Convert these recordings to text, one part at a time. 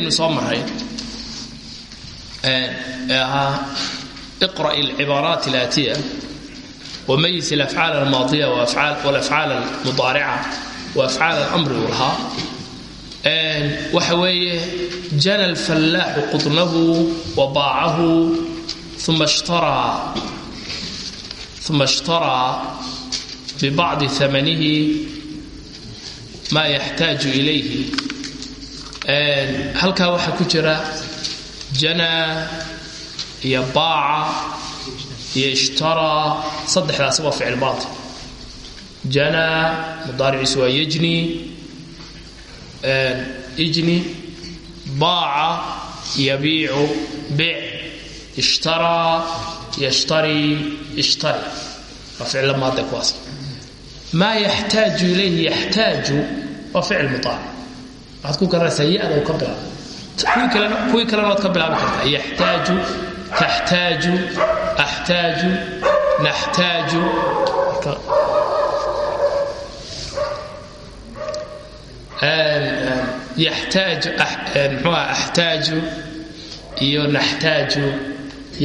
aynu soo maray ee ahaa iqra' alcibaaraat alaatiya wamayis alafcaal almaadiya walafcaal almudaarica waafcaal alamri uu lahaa waxa weeye jana alfallaaxu qudnahu wa baacahu uma ishtaraa uma ishtaraa bibacdi amanihi maa yaxtaaju ilayhi halkaa waxaa ku jira janaa iyo baaca iyo ishtaraa saddexdaasi waa ficil maadi janaa mudaariciisu waa ijni baaca yabiicu bic ishtaraa yashtari ishtari waa ficilla maade kuwaas. Maa yaxtaaju ilayhi yaxtaaju waa ficil mudaaric waxaad ku ya-da u ka bilaaba kuwii kalena waad ka bilaabi kartaa. Yaxtaaju taxtaaju axtaaju naxtaaju. Yaxtaaju mxuuha axtaaju iyo naxtaaju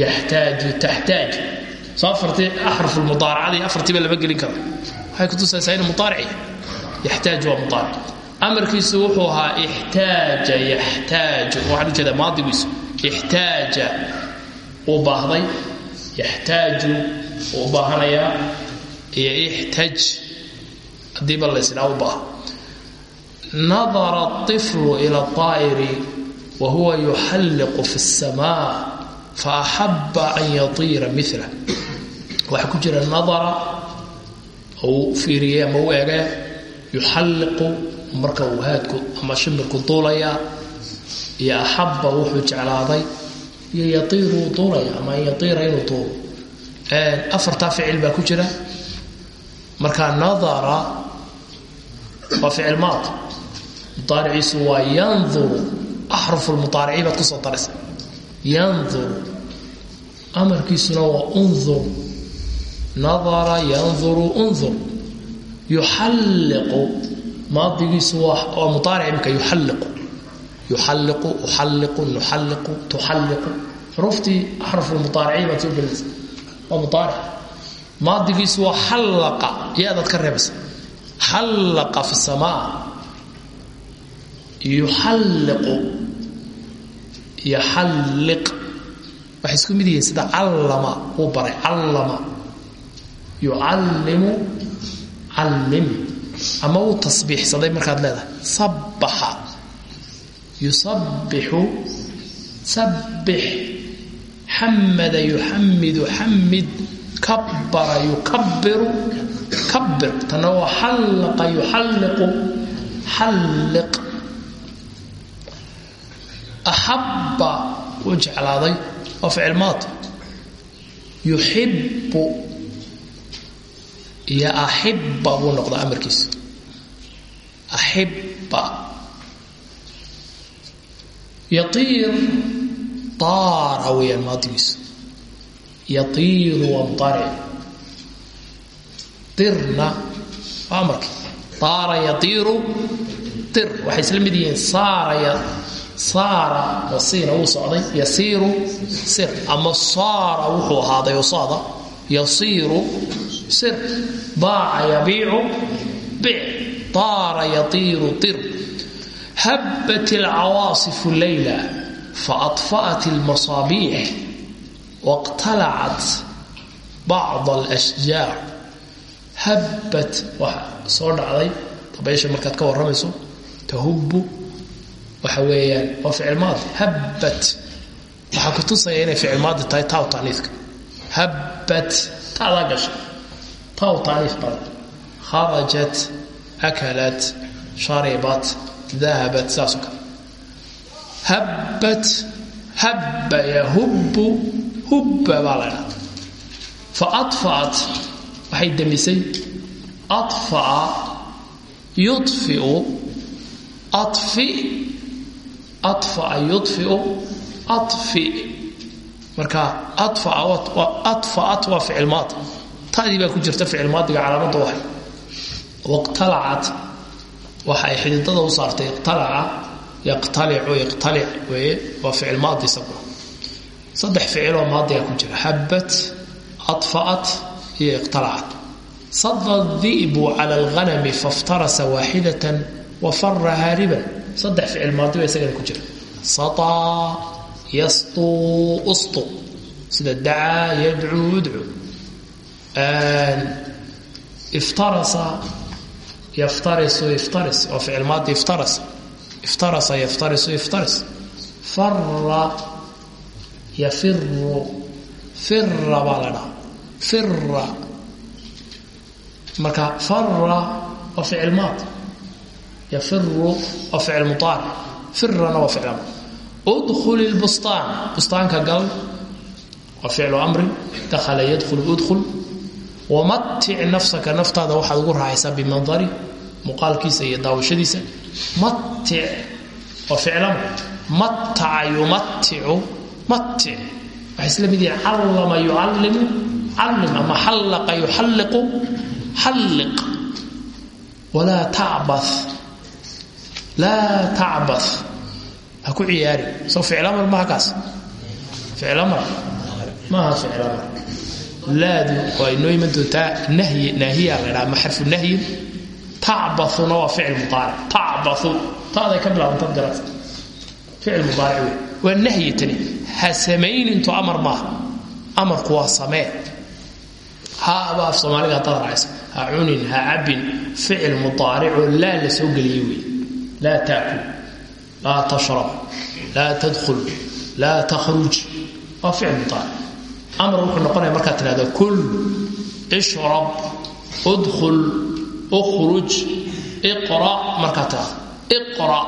yaxtaaju taxtaaju. Soo afartii axruf lmudaaracadii afartiiba lama gelin karo. Waxay kutusaysaa inuu mudaaric yaxtaaju waa mudaaric amarkiisu wuxuu ahaa ixtaaja yaxtaaju waxaan ujeedaa maadigiisu ixtaaja uu baahday yaxtaaju uu u baahanayaa iyo ixtaj haddiiba laysdhaa u baaha nadara الطفlu ila الطaa'iri wa huwa yuxalliqu fi الsamaa faaxaba an yatiira mila waxaa ku jira nadara uu fiiriyey ama u ege yuxalliqu marka uu haadku ama shimirku duulayaa iyo axabba wuxuu jeclaaday iyo yaiiru uu duulaya ama yaiira inuu duulo. Afartaa ficil baa ku jira. Marka nadara waa ficil maad. Mudaariciisu waa yanduru axrufu lmudaariciin baad ku soo daraysa. Yanduru amarkiisuna waa undur nadara yanduru undur yuxalliqu maadigiisu waa mudaaric imika yuxalliqu. Yuxalliqu uxalliqu nuxalliqu tuxalliqu. Xuruuftii axrufu lmudaariciin baad soo gelinaysa. Waa mudaaric maadigiisu waa xallaqa. Yaadaad ka reebaysa xallaqa fi samaa. Yuxalliqu. Yaxalliq. Waxay isku mid yihiin sida callama. Uu baray callama. Yucallimu callim ama uu tasbiixsaday markaad leedahay sabbaxa. Yusabbixu sabbix. Xamada yuxamidu xamid kabbara yukabbiru kabbir. Tana waa xallaqa yuxalliqu xalliq axabba wuu jeclaaday waa ficil maadi yuxibbu iyo axibba buu noqdaa amarkiisa. Axibba yaiir taara weeyaan maadigiisu yaiiru waa mudaaric dirna waa amarkii. Taara yaiiru dir. Waxay isla mid yihiin saara saara oo siina wuu socday. Yasiiru sir. Ama saara wuxuu ahaaday oo socda. Yasiiru baaca yabiicu bic taara yatiiru tir. Habbat alcawaasifu leyla faadfa'at almasaabiix waqtalacat bacd alashjaar habbat waxa soo dhacday dabaysha markaad ka warramayso tahubbu waxa weeyaan waa ficil maadi habbat waxaa ku tusaya inay ficil maadi tahay taaw taaniifka habbat taadaa gasha taaw taaniif badan kharajat akalat sharibat dahabat saasoo kale habbat habba yahubbu hubba baa la dhahda fa adfa'at waxay demisay adfa'a yudfiu adfi adfaa yudfiu adfi marka adfaat waa ficil maadi tadii baa ku jirta ficil maadiga calaamadda waxay. Waqtalacat waxa ay xididada u saartay iqtalaca yaqtalicu iqtalic weeye waa ficil maadi isaguna saddex ficiloo maadiga ku jira habat adfa'at iyo iqtalacat sada di'bu cala alghanami faftarasa waaxidatan wafara haariban. Saddex ficil maadi ba isagana ku jira. Sataa yastuu ustu. Sida dacaa yadcuu udcu iftarasa yaftarisu iftaris. Waa ficil maadi iftarasa iftarasa yaftarisu iftaris. Fara yafiru fira baa la dhaha fira marka fara waa ficil maadi yafiru waa ficil muaaric firana waa ficil amr. Udkhul lbustaan bustaanka gal waa ficlu amrin dakhala yadkhulu udkhul wamatic nafsaka naftaada waxaad ugu raaxaysaa bimandari muuqaalkiisa iyo daawashadiisa matic waa ficlamr mataca yumaticu matic waxay isla mid yihiin callama yucallimu callim ama xallaqa yuxalliqu xalliq walaa tacba laa tacba ha ku ciyaari soo ficlamar maha kaas ficlamar maaha ficlamar laadu waa inoo iman doontaa nahyi naahiya la dhaha ama xarfu nahyin tacbauna waa ficil muaaric tacbau taaday ka bilaabanta garas ficil muaaric wey waa nahyi tani ha samaynintu amar maaha amarku waa samee. Ha aba af soomaaliga haddaad raacaysa ha cunin ha cabin ficil muaaricoo laa la soo geliyey wey laa taakul laa tashrab laa tadkhul laa takhruj waa ficil muaaric amar wuxuu noqonaya markaad tidhahdo kul ishrab udkhul ukhruj iqra markaad tidhahdo iqra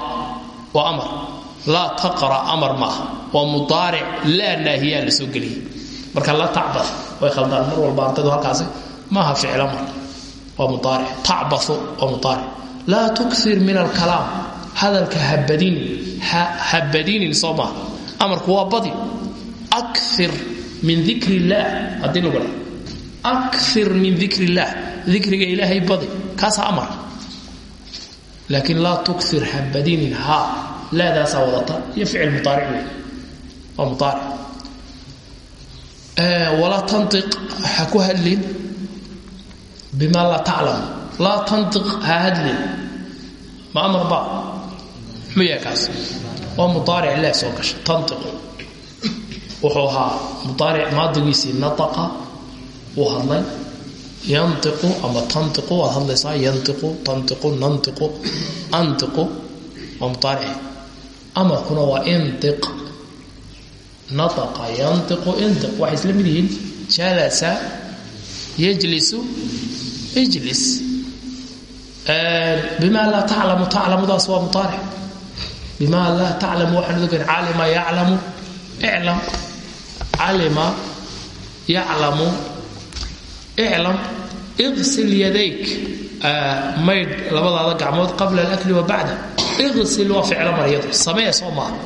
waa amar laa taqra amar maaha waa mudaaric la soo geliyay. Marka la tacba way khaldaan. Mar walba ardaydu halkaasi maaha ficil amar waa mudaaric. Tacbau waa mudaaric. Laa tukir min alkalaam hadalka habadinin habadinin soo maaha amarku waa badi. Akir min dikr illaah haddii lagu dha akir min dikr illaah dikriga ilaahay badi kaasaa amar. Laakiin laa tukir habadinin haa laadaasaa wadata iyo ficil muaaric wey waa muaaric walaa tantiq ha ku hadlin bima laa taclam laa tantiq ha hadlin. Ma amar ba muxuu yahay kaas waa muaaric laa soo gasha tantiqu wuxuu ahaa muaaric maadigiisii nataqa wuu hadlay yantiqu ama tantiqu waad hadlaysaa yantiqu tantiqu nantiqu antiqu waa muaaric amarkuna waa intiq. Nataqa yantiqu intiq waxay isla mid yihiin jalasa yajlisu ijlis. Bima laa taclamu taclamudaas waa muaaric bima laa taclamu waxaan ogan calima yaclamu iclam calima yaclamu iclam iqsil yadayk. Maydh labadaada gacmood qabla alakli wa bacda iqsil waa ficlo maryadu samee soo maaha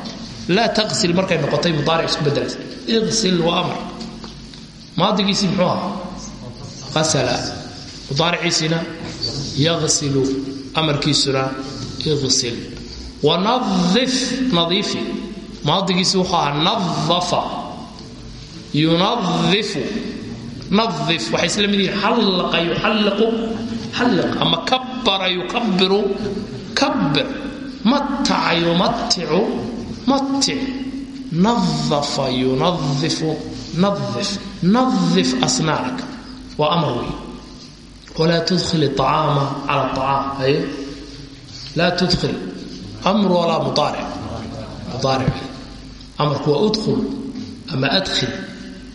laa taqsil markay noqotay mudaaric isku bedelaysa iqsil waa amar maadigiisii muxuu ahaa? Qasala. Mudaariciisina yaqsilu amarkiisuna iqsil wanadif nadiifi. Maadigiisi wuxuu ahaa nadafa yunadifu nadif waxay isla mid yihiin xallaqa yuxalliqu xalliq ama kabbara yukabbiru kabbir mataca yumaticu matic nadafa yunadifu nadif nadif asnaanak waa amar wey walaa tudkhil acaama cala acaam haye? Laa tudkhil amr walaa mudaaric mudaaric amarku waa udkhul ama adkhil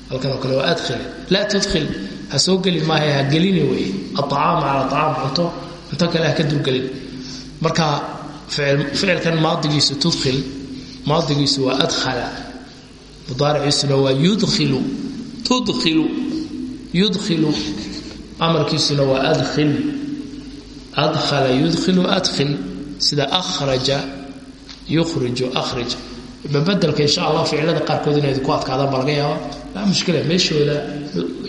halkan oo kale waa adkhil laa tudkhil ha soo geli maaha ha gelini wey. Aacaama cala acaam cunto cunto kale ha ka dulgelin marka ficilkan maadigiisu tudkhil maadigiisu waa adkhala mudaariciisuna waa yudkhilu tudkhilu yudkhilu. Amarkiisuna waa adkhil. Adkhala yudkhilu adkhil. Sida akhraja yukhriju akhrij babedelka insha allah ficilada qaarkood inay ku adkaadaan baa laga yaaba mushkila meeshooda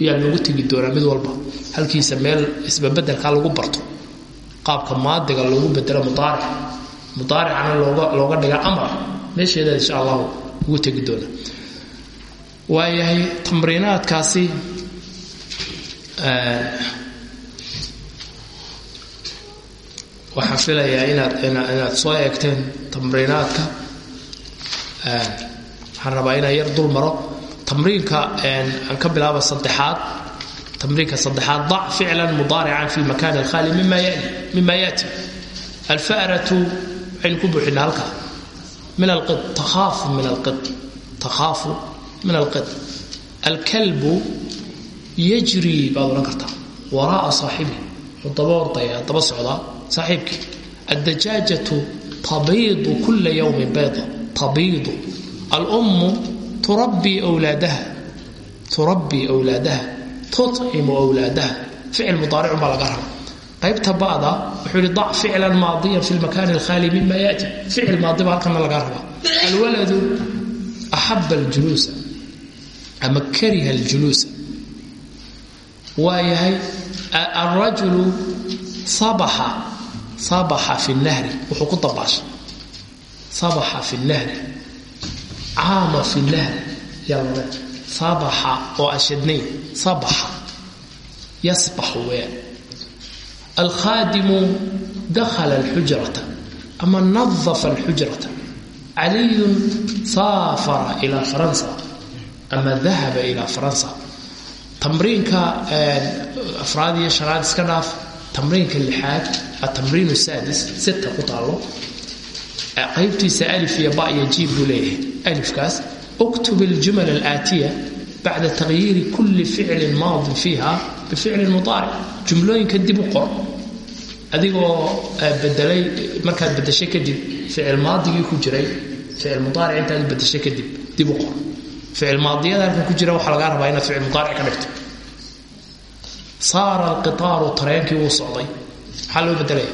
yaa loogu tegi doonaa mid walba. Halkiisa meel isbabedelkaa lagu barto. Qaabka maadiga loogu bedelo mudaaric mudaaricana looga dhiga amar. Meesheeda insha allahu ugu tegi doona. Waayahay tamriinaadkaasi waxaan filayaa inaad inaad soo eegteen tamriinaadka. Waxaan rabaa inaan yar dul maro tamriinka aan ka bilaaba saddexaad. Tamriinka saddexaad dac ficlan mudaarican fi makan alkhali mima yaati. Alfaratu waxaynu ku buuxinaa halkaa min alqid takhaafu min alqid. Takhaafu min alqid. Alkalbu yajri baad odhan kartaa waraaa saaxibi. Wuxuu daba ordaya daba socdaa saaxiibkii addajaajatu tabiidu kula yowmin bayda. Tabiidu. Alummu turabbii wlaadaha turabbii wlaadaha tucimu wlaadaha ficil mudaaricun baa laga raba qaybta ba'da wuxuu yihi dac ficlan maadiyan fi lmakani alkhaali mima yaati ficil maadiba halkana laga rabaa alwaladu axaba aljuluusa ama kariha aljuluusa waa yahay alrajulu sabaxa fi nahri wuxuu ku dabaashay sabaxa fi nahri caama fi nahri yaa lale sabaxa oo ashadnayn sabaxa yasbaxu weyaan alkhaadimu dakhala alxujrata ama nadafa alxujrata caliyun saafara ilaa faransa ama dahaba ilaa faransa tamriinka afraad iyo shanaad iska dhaaf tamriinka lixaad atamriin saadis sita ku qaybtiisa alif iyo ba iyo jiib buu leeyahay. Alifkaas uktub aljumal alaatiya bacda tagyiiri kulli ficlin maadin fiiha bificlin mudaaric. Jumlooyinka dib u qor adigoo bedelay markaad bedeshay kadib ficil maadigii ku jiray ficil mudaaric intaad bedeshay kadib dib u qor. Ficil maadiyada halkan ku jira waxaa lagaa rabaa inaad ficil mudaaric ka dhigto. Saara alqitaaru tareenkii wuu socday. Maxaa loo bedelaya?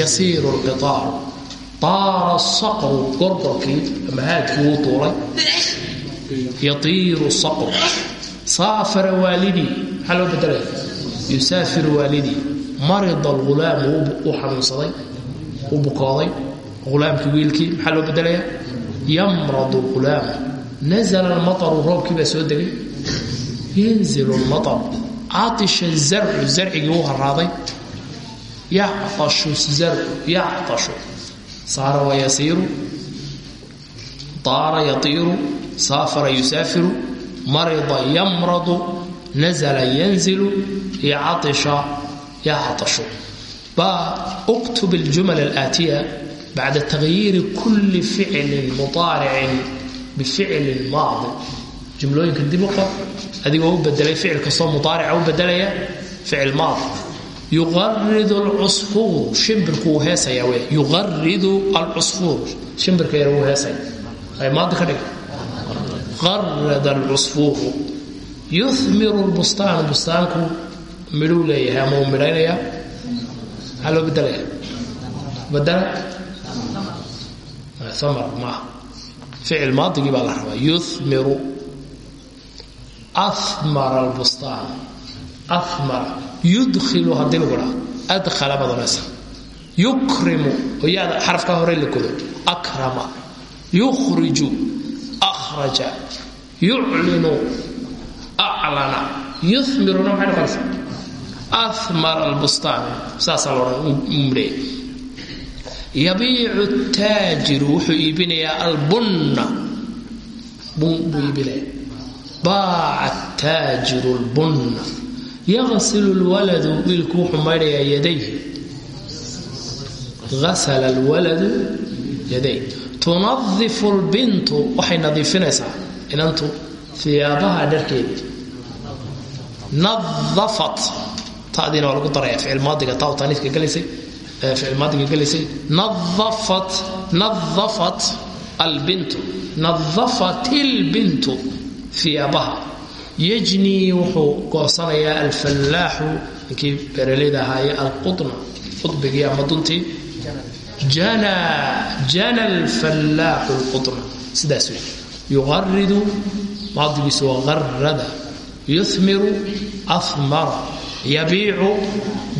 Yasiiru alqitaaru daara saqru gorgorkii ama haadkii wuu duulay yatiiru saqru saafara waalidii maxaa loo bedelaya yusaafiru waalidii marida alghulaamu wuu xanuunsaday wuu bukooday hulaamkii wiilkii maxaa loo bedelaya yamradu alghulaamu nazla almataru roobkii baa soo degay yanzilu lmatar caisha zarcu zarcigii wuu haraaday yacashu zarcu yacashu saara wayasiiru daara yatiiru saafara yusaafiru marida yamradu nazla yanzilu yacaisha yacashu baa uktub aljumal alaatiya bacda tagyiiri kulli ficlin mudaaricin bificlin maadi. Jumlooyinka dib u qor adigoo u bedelay ficil kastoo mudaarica u bedelaya ficil maadi yuqaridu alcusfuur shimbirku wuu heesaya wey yuqaridu alcusfuur shimbirka yar wuu heesaya ay maadi ka dhiga qarada alcusfuuru yuhmiru lbustaanu bustaanku midhuu leeyahay ama uu midhaynaya maxaa loo bedelaya badala amar maaha ficil baa la rabaa yumiru amara lbustaan yudkilu haddii lagu dhaa adkhala baad odhanaysa yukrimu yaada xarafka hore la godo akrama yukhriju akhraja yuclinu aclana yumiruna maxay noqonaysa amara lbustaan saasaa loodhan yabiicu taajiru wuxuu iibinayaa albunna bun buu iibinaya baaca taajiru lbunna yaqsilu lwaladu wiilku wuxuu maydhayaa yadayhi asala lwaladu yaday tunadifu lbintu waxay nadiifinaysaa inantu iyaabaha dharkeeda nadafat tadiina waa lagu daraya ficil maadiga taa taaniifka galaysay ficil maadiga galaysay nadafat nadafat albintu nadafat ilbintu iyaabaha yajnii wuxuu goosanayaa alfallaaxu ninkii beeraleyda ahaaye alqudna qudbigii ama duntii. Jana jana alfallaaxu lqudna sidaas wey yuqaridu maadigiisu waa qarada yuhmiru ahmara yabiicu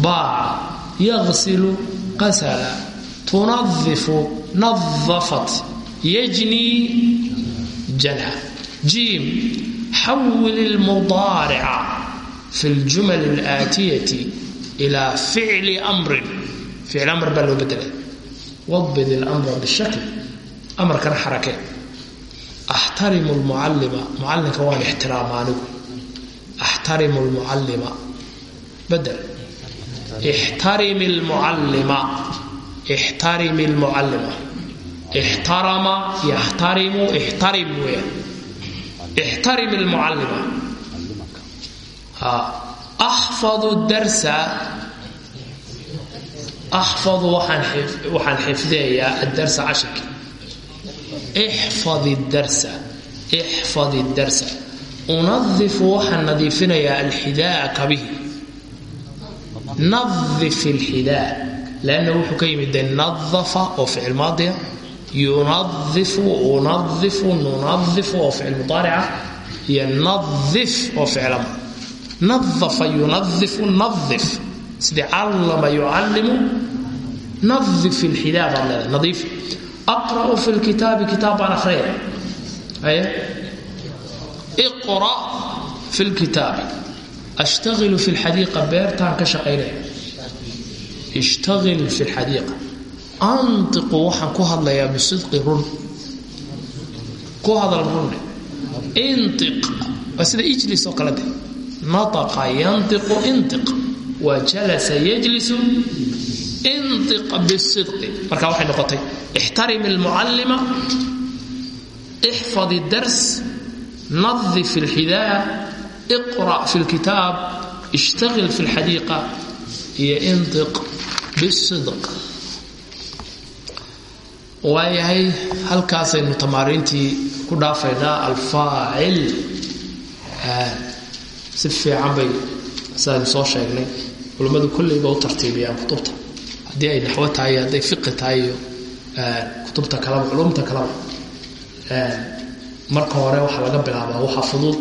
baaca. Yaqsilu qasala. Tunadifu nadafat yajnii janha jiim xawil ilmudaarica fi ljumal alaatiyati ilaa ficli amrin ficl amr baa loo bedelay wabid ilamra bishakl amarkana xarakee axtarimu lmucallima mucallinka waan ixtiraama anigu axtarimu lmucallima بدل احترم المعلم احترم المعلم احترم يحترم ixtarim lmucallima axfadu darsa axfadu waxaan xifdeeyaa addarsa casharki ixfad darsa ixfad darsa unadifu waxaan nadiifinayaa alxidaa kabihi nadif alxidaa lanna wuxuu ka yimid dee nadafa oo ficil maadiya yunadifu unadifu nunadifu oo ficil mudaaric ah iyo nadif oo ficilama nadafa yunadifu nadif sidii callama yucallimu nadif ilxidaa baad leedahay nadiif aqra'u fi lkitaabi kitaab baan akhriyaya haye iqra' fi lkitaabi ashtahilu fi lxadiiqa beertaan ka shaqaynaya ishtahil fi lxadiiqa antiqu waxaan ku hadlayaa bisidqi run ku hadal runne iniq waa sida ijlis oo kale nataqa yantiqu intiq wa jalasa yajlisu intiq bisidqi marka waxay noqotay ixtarim almucallima ixfad idars nadif alxidaaya iqra' fi lkitaab ishtaqil fi lxadiiqa iyo intiq bisidq waayahay halkaasaynu tamaariintii ku dhaafaynaa alfaacil si fiican bay sidaynu soo sheegnay. Culimmadu kolleyba u tartiibiyaan kutubta. Haddii ay naxwo tahay iyo hadday fiqi tahay iyo kutubta kalaba culumta kalaba marka hore waxaa laga bilaabaa waxa fudud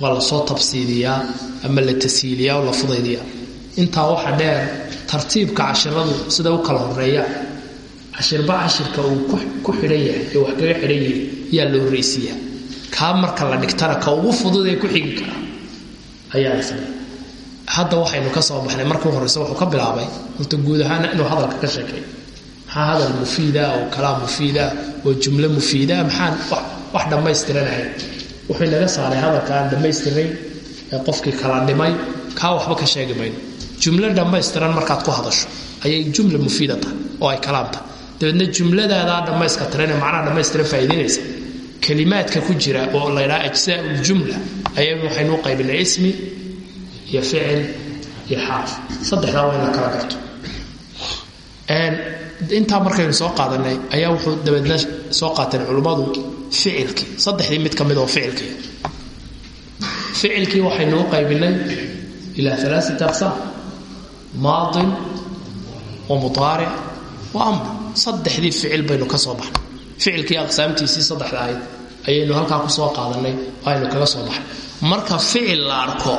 waa la soo tabsiiliyaa ama la tasiiliyaa oo la fudaydiyaa intaa waxa dheer tartiibka cashiradu siday u kala horeeyaan cashirba cashirka uu ku xidhan yahay ee wax kaga xidhan yahay yaa la horraysiiyaa kaa marka la dhigtana ka ugu fudud ee ku xigi kara. Ayaa hadda waxaynu ka soo baxnay markii horeyse wuxuu ka bilaabay horta guud ahaana inuu hadalka ka sheekay maxaa hadal mufiida oo kalaam mufiida oo jumlo mufiida maxaan wax dhammaystiranahay wuxuu naga saaray hadalka aan dhammaystirnay ee qofkii kala dhimay kaa waxba ka sheegi mayno. Jumlo dhammaystiran markaad ku hadasho ayay jumla mufiida tahay oo ay kalaam tahay dabeedna jumladaadaa dhammayska tiran ee macnaha dhammaystiran faa'iidaynaysa. Kalimaadka ku jira oo la ydhaha ajsaa uljumla ayay waxaynu u qaybinay ismi iyo ficil iyo xaarf saddexdaa waa in la kala garto intaa markaynu soo qaadanay ayaa wuxuu dabeedna soo qaateen culummadu ficilkii. Saddexdii mid ka mid oo ficilkii. Ficilkii waxaynu u qaybinay ilaa alaaati aqsaam maadin wa mudaaric wa amr saddexdii ficil baynu ka soo baxnay. Ficilkii aqsaamtiisii saddexda ahayd ayaynu halkaa ku soo qaadanay aynu kaga soo baxnay. Marka ficil la arko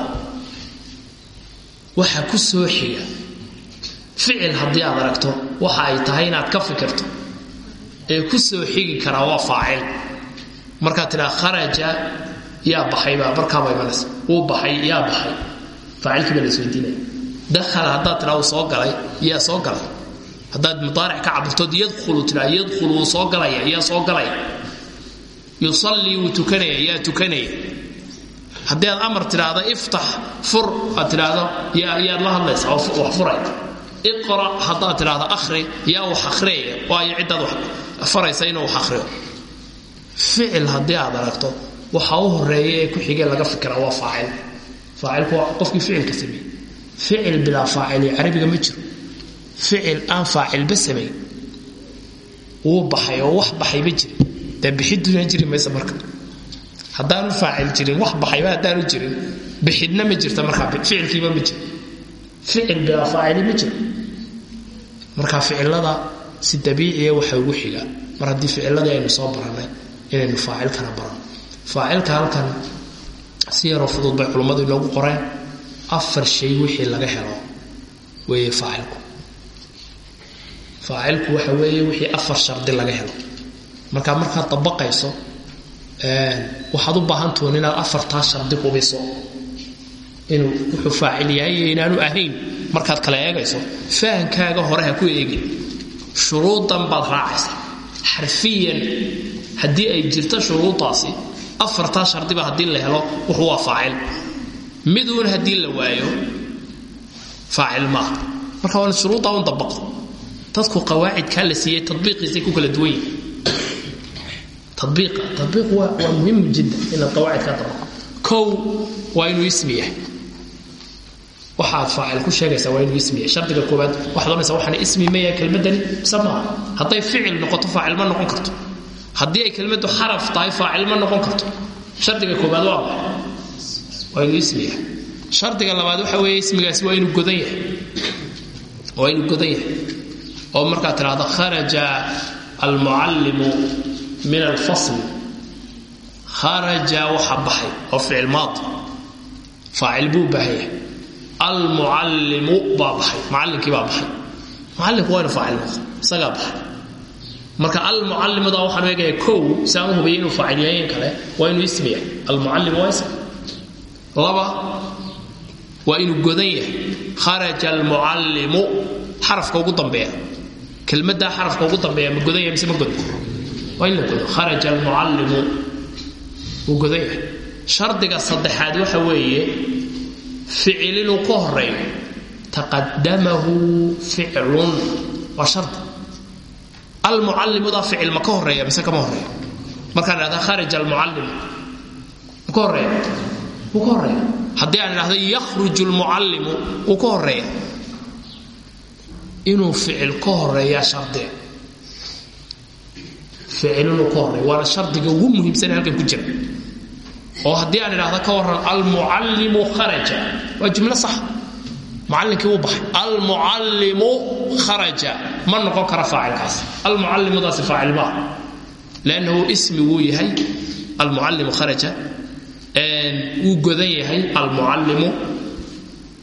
waxa ku soo xiga ficil haddii aad aragto waxa ay tahay inaad ka fikirto ee ku soo xigi karaa waa faacil. Markaad tidhaa kharaja yaa baxaybaa markaaba imanaysa. Wuu baxay yaa baxay. Faacilkii baa la isweydiinaya dakhala haddaad tidhaa wuu soo galay yaa soo galay haddaad mudaaric ka cabirtood yadkhulu tidhaa yadkhulu wuu soo galaya yaa soo galaya yusallii wuu tukanaya yaa tukanaya haddii aad amar tidhaahdo iftax fur aad tidhaahdo yaad la hadlaysa wax furay. Iqra haddaad tidhaahdo akhri yaa wax akhriyaya waayo ciddaad faraysa inuu wax akhriyo. Ficil haddii aad aragto waxa u horreeya ee ku xigee laga fikiraa waa faacil. Faacilku waa qofkii ficilka sameeyey ficil bilaa faacili carabiga ma jiro ficil aan faacilba samayn wuu baxay oo wax baxay ma jirin dee bixiduna jiri maysa marka. Haddaanu faacil jirin wax baxayba haddaanu jirin. Bixidna ma jirta markaa ficilkiiba ma jiro ficil bilaa faacili si dabiiciya waxa ugu xiga mar haddii ficiladii aynu soo barannay inaynu faacilkana barano. Faacilka halkan si yaroo bay culummadu inoogu qoreen. Afar shay wixii laga helo weeye faacilku faacilku waxa weeye wixii afar shardi laga helo. Marka markaad dabaqayso waxaad u baahantuun inaad afartaa shardi hubiso. Inuu wuxuu faacil yahay iyo inaanu ahayn markaad kala eegayso fahankaaga hore ha ku eegin shuruudan baad raacaysa. Xarfiyan haddii ay jirto shuruudaasi afartaa shardiba haddii la helo wuxuu waa faacil. Miduun haddii la waayo faacil maaha. Marka waa shuruuddaa un dabaqo dadku qawaacidkaa la siiyey tabiiqiisay ku kala duwan yihiin tabiiq waa muhiim jiddan inaad qawaacidkaa dabaqo kow waa inuu ismi yahay. Waxaad faacil ku sheegaysaa waa inuu ismi yahay. Shardiga koowaad waxaad oranaysaa waxaan ismi maya kelmadani mise maaha hadday noqoto faacil ma noqon karto. Haddii ay kelmaddu xaraf tahay faacil ma noqon karto. Shardiga koowaad waa waa inuu ismi yahay. Labaad waxa weeye ismigaasi waa inuu godan yahay. Waa inuu godan yahay oo markaad tidhaahdo kharaja almucallimu min alfasli kharaja waxa baxay oo ficil maadi faacil buu yahay almucallimu baa baxay macallinkii baa baxay. Mucallimku waa faacil noqdo isagaa baxay. Marka almucallimuda waxaan eegaya kow si u hubiyay inuu faacil yahay kale waa inuu ismi yahay. Almucallim waa ismi. Laba waa inuu godan yahay. Kharaja almucallimu xarafka ugu dambeeya kelmaddaa xarafka ugu dambeeya ma godan yahay mise ma godno waa in la godo. Kharaja almucallimu wuu godan yahay shardiga saddexaad waxa weeye ficil inuu ka horeeyo taqadamahu ficlun. Waa shardi almucallimudaa ficil ma ka horreeya mise kama horreeya markaan idhahda kharaja almucallimu ma ka horreeya wuu ka horreeya haddii aan idhahdo yakhruju lmucallimu wuu ka horreeya inuu ficil ka horeeyaa shardiga ficil inuu ka horreeya waana shardiga ugu muhiimsan halkan ku jira. Oo haddii aan idhahdo ka waran almucallimu kharaja. Waa jumlo sax. Mucallinkii wuu baxay. Almucallimu kharaja. Ma noqon kara faacilkaas. Almucallimudaasi faacil maaha lannahu ismi wuu yahay almucallimu kharaja. Wuu godan yahay almucallimu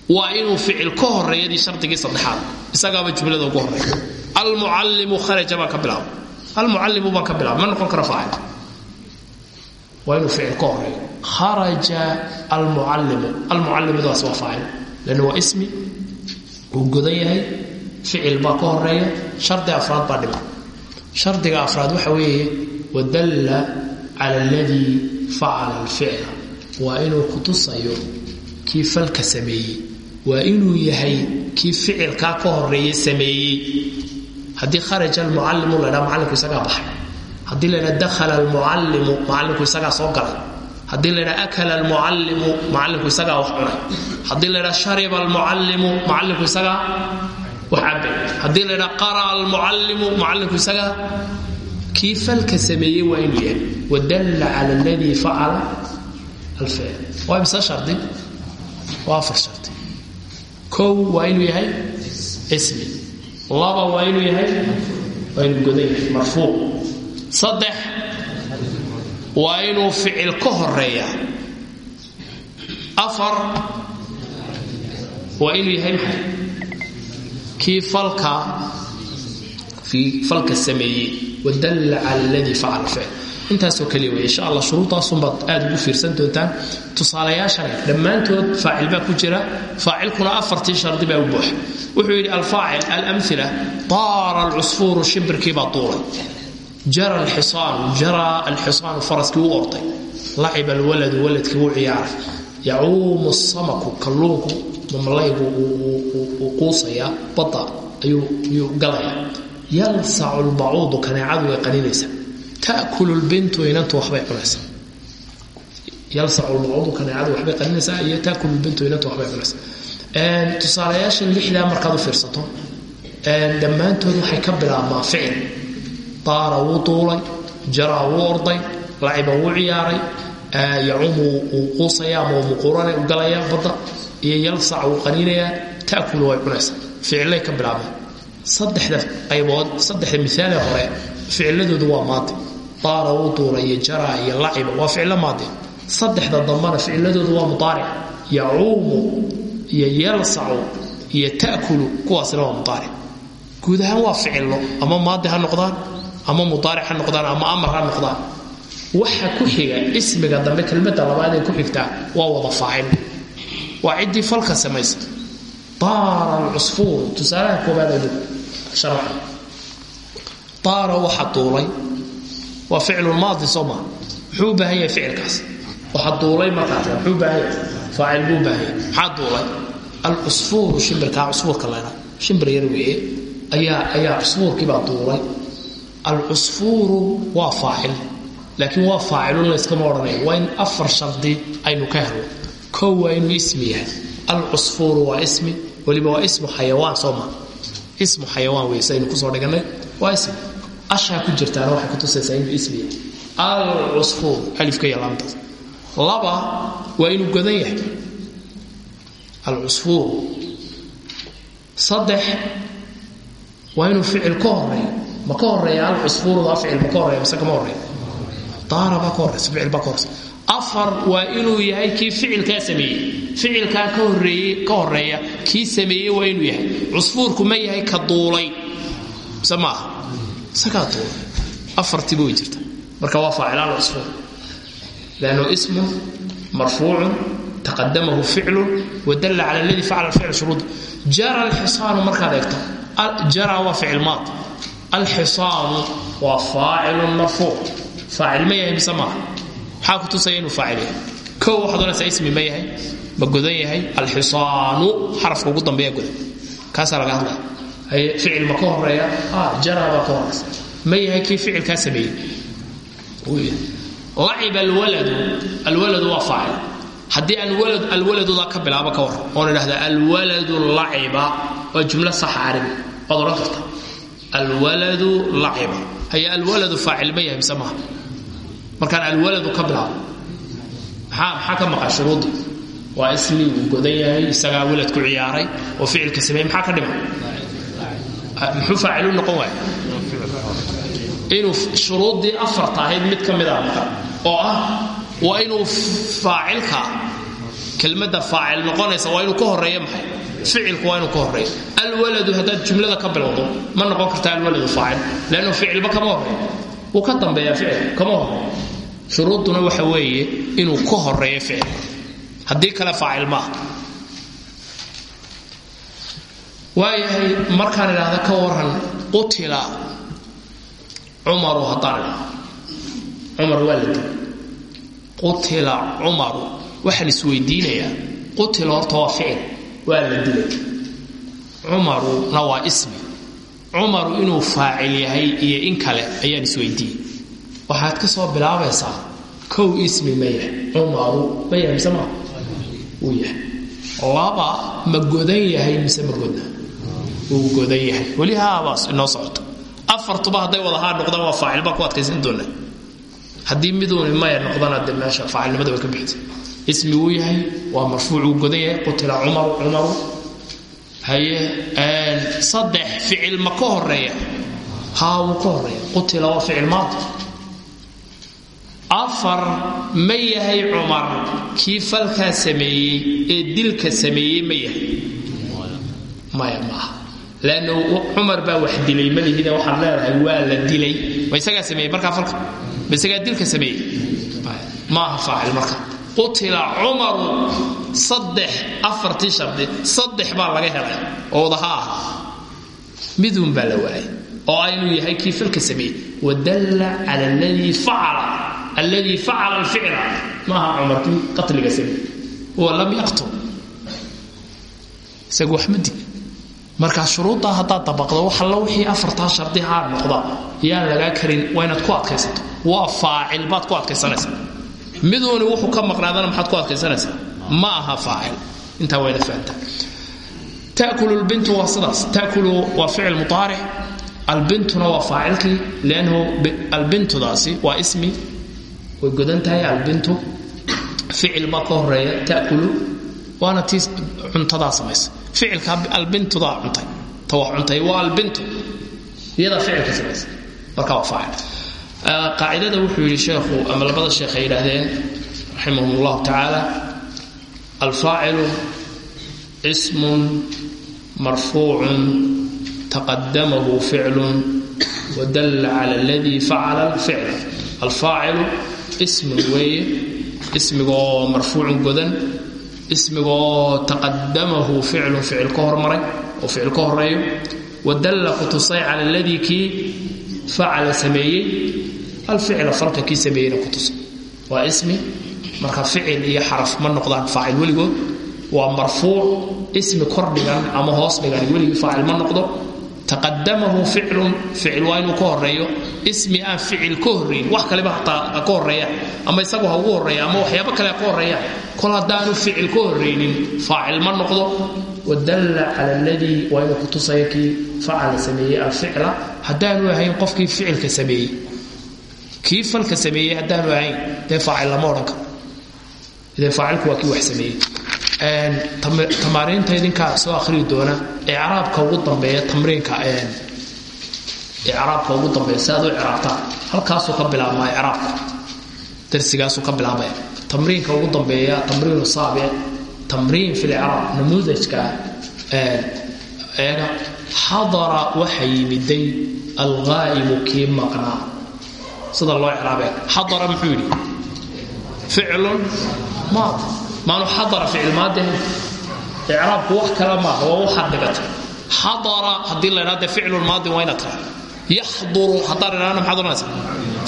waa inuu ficil ka horeeyadii shardigii saddexaad. Isagaaba jumlada ugu horreeya almucallimu kharaja baan ka bilaaba almucallimu baan ka bilaaba ma kara faacil waa inuu ficil ka horeeyo kharaja almucallimu almucallimudaas waa faacil lanna waa ismi wuu godan yahay. Ficil baa ka horreeya shardi afraad baa dhiman. Shardiga afraad waxa weeye wadalla cala aladii facala alficla waa inuu kutusayo kii falka sameeyey waa inuu yahay kii ficilkaa ka horeeye sameeyey. Haddii kharaja almucallimu la dhaa macallinku isagaa baxay. Haddii la dhaa dakhala almucallimu macallinku isagaa soo galay. Haddii la akala almucallimu macallinku isagaa wax cunay. Haddii la shariba almucallimu macallinku isagaa wax cabay haddii la dhaa qara'a almucallimu macallinku isagaa kii falka sameeyey waa inuu yahay. Wadalla cala aladii facala alficl waa imse shardi? Waa afar shardi kow waa inuu yahay? Ismi. Laba waa inuu yahay? Waa inuu godan yahay marfuuc. Saddex waa inuu ficil ka horreeya afar waa inuu yahay maxay? Kii falka intaasoo kaliya wey insha allah shuruudaasunbaad aad ugu fiirsan doontaan. tusaalayaashan dhammaantood faacil baa ku jira. faacilkuna afartii shardi baa u buuxa. Wuxuu yidhi alfaacil alamila taara alcusfuuru shimbirkiibaa duulay jara alxisaanu jara alxisaanu faraskii u orday laciba alwaladu waladkii wuu ciyaaray. Yacuumu samaku kalluunku mamalaygu uu quusayaa badda ayuu galayaa. Yalsacu lbacuudu kaneecadu way qaninaysaa takulu lbintu inantu waxbay cunaysaa yalsacu lbacuudu kaneecadu waxbay qaninaysaa iyo takulu lbintu inantu waxbay cunaysaa tusaalayaashan lixdaa markaad u fiirsato dhammaantood waxay ka bilaabmaa ficil daara wuu duulay jaraa wuu orday laciba wuu ciyaaray yacuumu wuu quusaya ama wuu muquurana u galaya badda iyo yalsac wuu qaniinayaa taakulu way cunaysaa ficilay ka bilaabeen saddexda qaybood saddexda miaalee hore ficiladoodu waa maadi daara wuu duulay iyo jaraa iyo laciba waa ficilo maadi saddexda dambana ficiladoodu waa mudaaric. Yacuumu iyo yalsacu iyo takulu kuwaasna waa mudaaric. Guud ahaan waa ficillo ama maadi ha noqdaan ama mudaaric ha noqdaan ama amar ha noqdaan. Waxa ku xiga ismiga dambe kelmadda labaad ee ku xigtaa waa wada waa ficlu maadi soo maa muxuu u baahan yahay ficilkaas. Waxa duulay markaas muxuu u baahan yahay faacil buu u baahan yahay. Maxaa duulay. Alcusfuuru shimbirkaa cusfuurka leena shimbir yar weeye. Ayaa ayaa cusfuurkiibaa duulay. Alcusfuuru waa faacil. Laakiin waa faacilun layskama odhanaya. Waa in afar shardi aynu ka helno kow waa inuu ismi yahay. Alcusfuuru waa ismi. Weliba waa ismu xayawaan soo maa ismu xayawaan wey saynu ku soo dhiganay waa ismi ashaa ku jirtaana waxay kutusaysaa inuu ismi yahay alcusfuur alifka iyo laamtaas laba waa inuu godan yahay. Alcusfuur saddex waa inuu ficil ka horeeyo ma ka horreeya alcusfuuruda ficil ma ka horreeya mise kama horreeya daara baa afar waa inuu yahay kii ficilkaa sameeyey. Ficilkaa ka horeeyey ka horreeya kii sameeyey inuu yahay. Cusfuurku ma yahay ka duulay. Mise isagaa duulay afartiiba way jirta. Marka waa faacil alcusfuur lannu ismun marfuucun taqadamahu ficlun wadalla cala aladi facala ficl shuruud. Jara alxisaanu markaad eegto jara waa ficil maad. Alxisaanu waa faacilun marfuuc. Faacil ma yahay mise maaha maxaa ku tusaya inuu faacil yahay? Kow waxaad oranaysaa ismi ma yahay ma godan yahay. Alxisaanu xarafka ugu dambeeya godan. Kaasaa laga hadlaya ficil ma ka horreeya ah jara baa ka horeysa ma yahay kii ficilkaa sameeyey? Lacib alwaladu alwaladu waa faacil. Haddii alwalad alwaladuda ka bilaabo ka war oon idhahda alwaladu laciba waa jumlo saxa carabi waad odhan karta. Alwaladu haye alwaladu faacil ma yahay mise maaha markaan ka bilaabo maxaa maxaa ka maqan shuruudii waa ismi uu godan yahay isagaa walad ku ciyaaray oo ficilka sameeyey maxaa ka dhiman muxuu faacilu noqon waaya inuu shuruuddii afarta ahayd mid ka mida maqan oo ah waa inuu faacilka kelmadda faacil noqonaysa waa inuu ka horeeyo maxay? Ficilku waa inuu ka horeeyo alwaladu haddaad jumlada ka bilowdo ma noqon karta alwaladu faacil leannu ficilba kama horeeyo wuu ka dambeeyaa ficil kama horeeyo shuruudduna waxa weeye inuu ka horeeyo ficil. Haddii kale faacil maaha waayahay markaan idhaahda ka waran qutila cumaru haddaan cumar waa la dilay qutila cumaru waxaan isweydiinayaa qutila horta waa ficil waa la dilay. Cumaruna waa ismi. Cumaru inuu faacil yahay iyo in kale ayaan isweydiiyey. Waxaad ka soo bilaabaysaa kow ismi ma yahay. Cumaru ma yahay mise maa wuu yahay. Laba ma godan yahay mise ma godna wuu godan yahay. Weli haabaas inoo socoto. Afartuba hadday wada haa noqdaan waa faacil baa ku adkaysan doonaa. Haddii miduuni maya noqdana de meesha faacilnimada way ka bixisa ismi wuu yahay waa marfuuc wuu godan qutila cumaru cumaru. Haye saddex ficil ma ka horreeya haa wuu ka horreeya qutila waa ficil maadi afar ma yahay kii falkaa sameeyey ee dilka sameeyey ma yahay. Maya lannu cumar baa wax dilay malihida waxaad leedahay waa la dilay ma isagaa sameeyey markaa falka ma isagaa dilka sameeyey maaha faacil marka qutila cumaru saddex afartii shardi saddex baa laga helay oo wadaha ah miduun baa la waayay oo aynuu yahay kii falka sameeyey wadalla cala aladii facala alladii facala alficla maaha cumar kii qatliga sameeyey huwa lam yaqtul isagu wax markaa shuruuddaa haddaad dabaqdo wax alla wixii afartaa shardi haa noqda yaan lagaa karin waa inaad ku adkaysato. Waa faacil baad ku adkaysanaysaa miduuni wuxuu ka maqnaadana maxaad ku adkaysanaysaa ma aha faacil. Intaa wayna fahantaa taakulu lbintu waa sidaas. Taakulu waa ficil mudaaric albintuna waa faacilkii liannahu albintudaasi waa ismi. Way godan tahay albintu. Ficil baa ka horreeya taakulu. Waana tii cuntadaa samaysa ficilka albintudaa cuntay. Ta wax cuntay waa albintu. Iyadaa ficilka samaysa marka waa faacil. Qaacidada wuxuu yidhi sheekhu ama labada sheekh ay yidhaahdeen raximahum llahu tacaala alfaacilu ismun marfuucun taqadamahu ficlun wadalla cala aladii facala alficla alfaacilu ismin weeye ismigaoo marfuucun godan ismigaoo taqadamahu ficlun ficil ka hormaray oo ficil ka horeeyo wadalla kutusay cala aladii kii facala sameeyey. Alficla falka kii sameeyeyna kutusay. Waa ismi marka ficil iyo xaraf ma noqdaan faacil weligood. Waa marfuuc ismi kor dhigan ama hoos dhigan weligii faacil ma noqdo taqadamahu ficlun ficil waa inuu ismi aan ficil ka wax kaleba hataa horreeya ama isagu ha ugu ama waxyaabo kale ha ka horreeya. Kol haddaanu ficil ka horraynin faacil ma noqdo. Wadalla cala aladii waa inuu kutusaya kii facala sameeyey alficla haddaanu ahayn qofkii ficilka sameeyey. Kii falka sameeyey haddaanu ahayn dee faacil lama odhan karo. Dee faacilku waa kii wax sameeyey tamaariinta idinkaa soo akhriyi doona icraabka ugu dambeeya tamriinka icraabka ugu dambeeya si aad u icraabtaan halkaasuu ka bilaabmaa icraabka. Darsigaasuu ka bilaabaya tamriinka ugu dambeeya tamriinu saabic tamriin fi licraab namuudajka eega xadara waxa yimiday alghaa'ibu kii maqnaa. Sida loo icraabee xadara muxuu yidhi? Ficlun maad maanu xadara ficil maadin icraabku wax kale maaha waa waxaad dhigatay xadara haddii la idhahdo ficlun maadin waa inaad tahay yaxduru haddaan idhahno maxaad oranaysa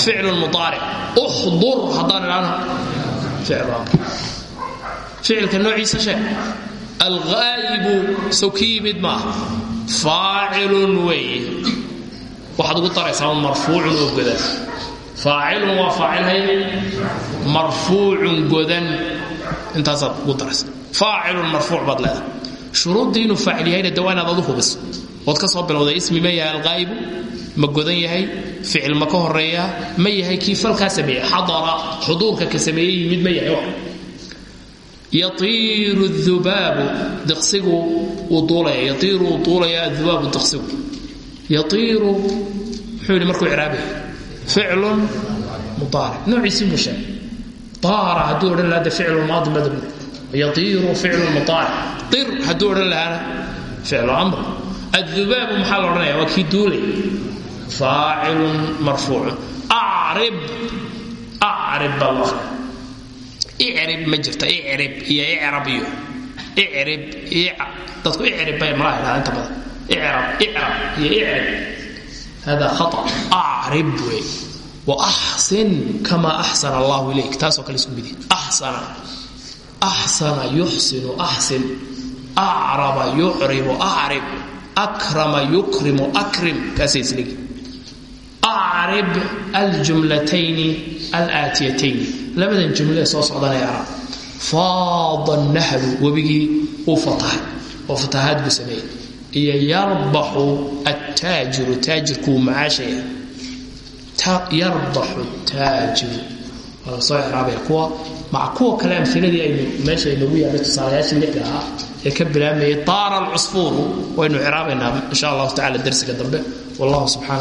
ficlun mudaaric uxdur haddaan idhahno ficlu amr ficilka noociisa sheeg alghaa'ibu sow ki yimid maaha faacilun weeye waxaad ugu daraysaa un marfuucun oo godan faacilun waa faacilhay marfuucun godan intaasaad ugu daraysa faacilun marfuuc baad leedahay. Shuruuddii inuu faacil yahayna de ka soo bilowday ismi ma yahay alqaa'ibu ma godan yahay? Ficil ma ka horeeyaa ma yahay kii falkaa sameeyey? Xadara xuduurka ka sameeyey yimid ma yahay yaiiru dhubaabu diqsigu wuu duulaya. Yaiiru wuu duulaya adhubaabu diqsigu yaiiru muxuu yidhi markuu icraabaya ficlun mudaaric noociisii buu aara hadduu odhan lahaa de ficlumaadi madhabn yaiiru ficlu muaaric ir hadduu odhan lahaana ficlu amr adubaabu maxaa la odhanaya waa kii duulay faacilun marfuucun arib arib baa loo akhriya icrib ma jirta icrib iyo icrab iyo icrib dadku icrib bay malaa idhaha inta badan icrab icrab iyo icrib hada khata acrib wey waxsin kama axsana allahu ilayk taasoo kale isku midi axsana axsana yuxsinu axsin acraba yucribu acrib akrama yukrimu akrim kaasay islegi acrib aljumlatayni labadan jumlee soo socdanaya arab faada nahru webigii uu fatahay oo fatahaad buu sameeyey iyo yarbaxu attaajiru taajirkuu macaashaya yarbaxu taajiru waa soo iraabaya kuwa. Maca kuwa kale amfiladii aynu meesha aynagu yaallay tusaalayaashii lixda ahaa ee ka bilaamayay taara alcusfuuru waynu ciraabaynaa insha allahu tacala darsiga dambe. Wallahu subxana